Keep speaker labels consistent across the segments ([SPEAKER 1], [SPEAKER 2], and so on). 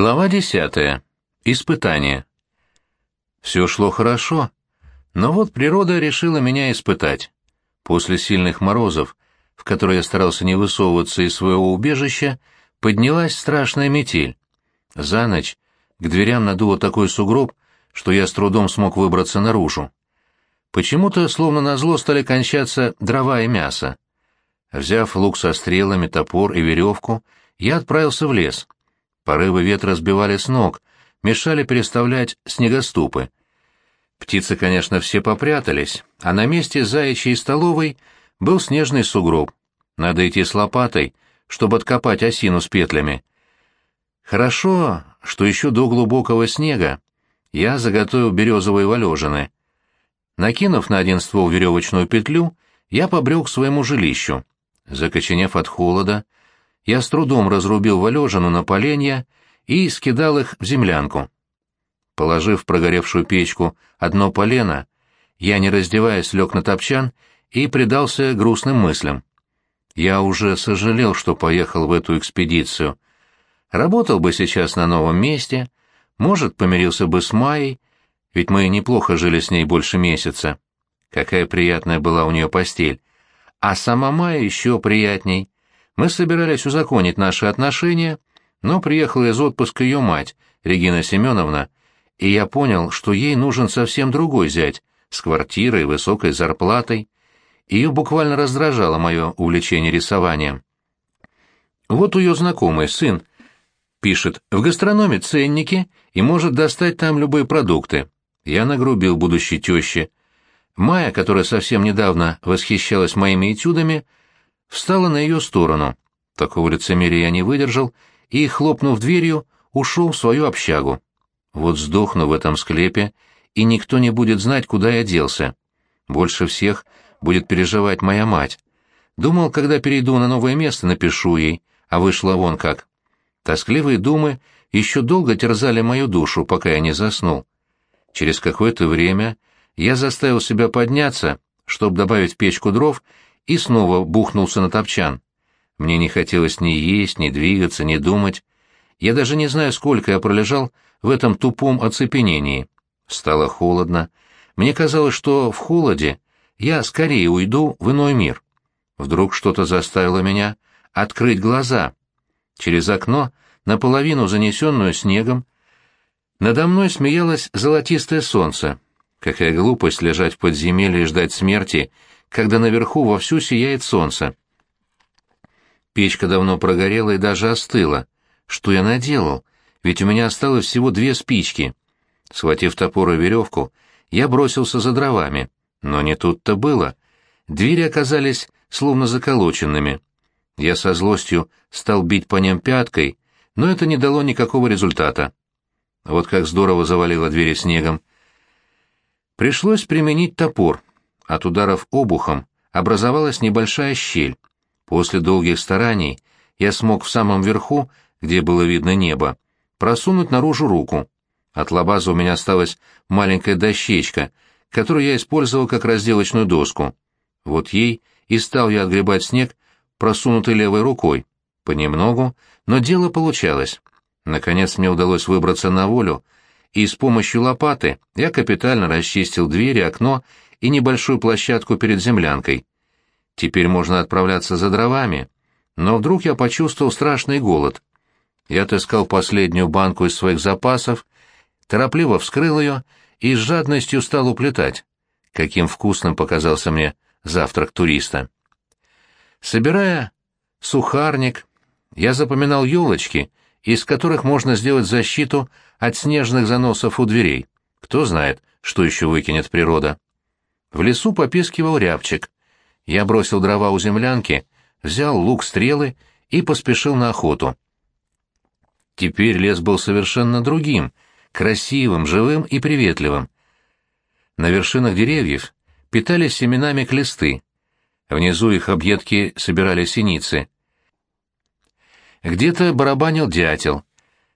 [SPEAKER 1] Глава десятая. Испытание. Все шло хорошо, но вот природа решила меня испытать. После сильных морозов, в которые я старался не высовываться из своего убежища, поднялась страшная метель. За ночь к дверям надуло такой сугроб, что я с трудом смог выбраться наружу. Почему-то, словно назло, стали кончаться дрова и мясо. Взяв лук со стрелами, топор и веревку, я отправился в лес — Порывы ветра сбивали с ног, мешали переставлять снегоступы. Птицы, конечно, все попрятались, а на месте заячьей столовой был снежный сугроб. Надо идти с лопатой, чтобы откопать осину с петлями. Хорошо, что еще до глубокого снега я заготовил березовые валежины. Накинув на один ствол веревочную петлю, я побрел к своему жилищу. Закоченев от холода, я с трудом разрубил валежину на поленья и скидал их в землянку. Положив прогоревшую печку одно полено, я, не раздеваясь, лег на топчан и предался грустным мыслям. Я уже сожалел, что поехал в эту экспедицию. Работал бы сейчас на новом месте, может, помирился бы с Майей, ведь мы неплохо жили с ней больше месяца. Какая приятная была у нее постель. А сама Майя еще приятней. Мы собирались узаконить наши отношения, но приехала из отпуска ее мать, Регина Семеновна, и я понял, что ей нужен совсем другой зять, с квартирой, высокой зарплатой. Ее буквально раздражало мое увлечение рисованием. Вот ее знакомый сын пишет «в гастрономе ценники и может достать там любые продукты». Я нагрубил будущей теще. Майя, которая совсем недавно восхищалась моими этюдами, — встала на ее сторону. Такого лицемерия я не выдержал и, хлопнув дверью, ушел в свою общагу. Вот сдохну в этом склепе, и никто не будет знать, куда я делся. Больше всех будет переживать моя мать. Думал, когда перейду на новое место, напишу ей, а вышло вон как. Тоскливые думы еще долго терзали мою душу, пока я не заснул. Через какое-то время я заставил себя подняться, чтобы добавить в печку дров и снова бухнулся на топчан. Мне не хотелось ни есть, ни двигаться, ни думать. Я даже не знаю, сколько я пролежал в этом тупом оцепенении. Стало холодно. Мне казалось, что в холоде я скорее уйду в иной мир. Вдруг что-то заставило меня открыть глаза. Через окно, наполовину занесенную снегом, надо мной смеялось золотистое солнце. Какая глупость лежать в подземелье и ждать смерти, когда наверху вовсю сияет солнце. Печка давно прогорела и даже остыла. Что я наделал? Ведь у меня осталось всего две спички. Схватив топор и веревку, я бросился за дровами. Но не тут-то было. Двери оказались словно заколоченными. Я со злостью стал бить по ним пяткой, но это не дало никакого результата. Вот как здорово завалило двери снегом. Пришлось применить топор — от ударов обухом образовалась небольшая щель. После долгих стараний я смог в самом верху, где было видно небо, просунуть наружу руку. От лабаза у меня осталась маленькая дощечка, которую я использовал как разделочную доску. Вот ей и стал я отгребать снег, просунутой левой рукой. Понемногу, но дело получалось. Наконец мне удалось выбраться на волю, и с помощью лопаты я капитально расчистил двери, окно и небольшую площадку перед землянкой. Теперь можно отправляться за дровами, но вдруг я почувствовал страшный голод. Я отыскал последнюю банку из своих запасов, торопливо вскрыл ее и с жадностью стал уплетать. Каким вкусным показался мне завтрак туриста. Собирая сухарник, я запоминал елочки, из которых можно сделать защиту от снежных заносов у дверей. Кто знает, что еще выкинет природа. В лесу попискивал рябчик. Я бросил дрова у землянки, взял лук-стрелы и поспешил на охоту. Теперь лес был совершенно другим, красивым, живым и приветливым. На вершинах деревьев питались семенами клесты. Внизу их объедки собирали синицы. Где-то барабанил дятел.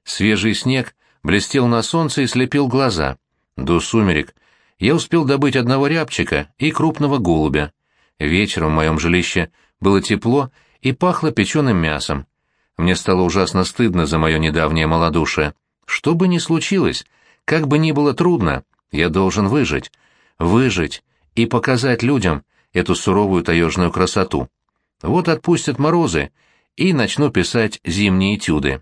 [SPEAKER 1] Свежий снег блестел на солнце и слепил глаза. До сумерек я успел добыть одного рябчика и крупного голубя. Вечером в моем жилище было тепло и пахло печеным мясом. Мне стало ужасно стыдно за мое недавнее малодушие. Что бы ни случилось, как бы ни было трудно, я должен выжить. Выжить и показать людям эту суровую таежную красоту. Вот отпустят морозы, и начну писать зимние этюды.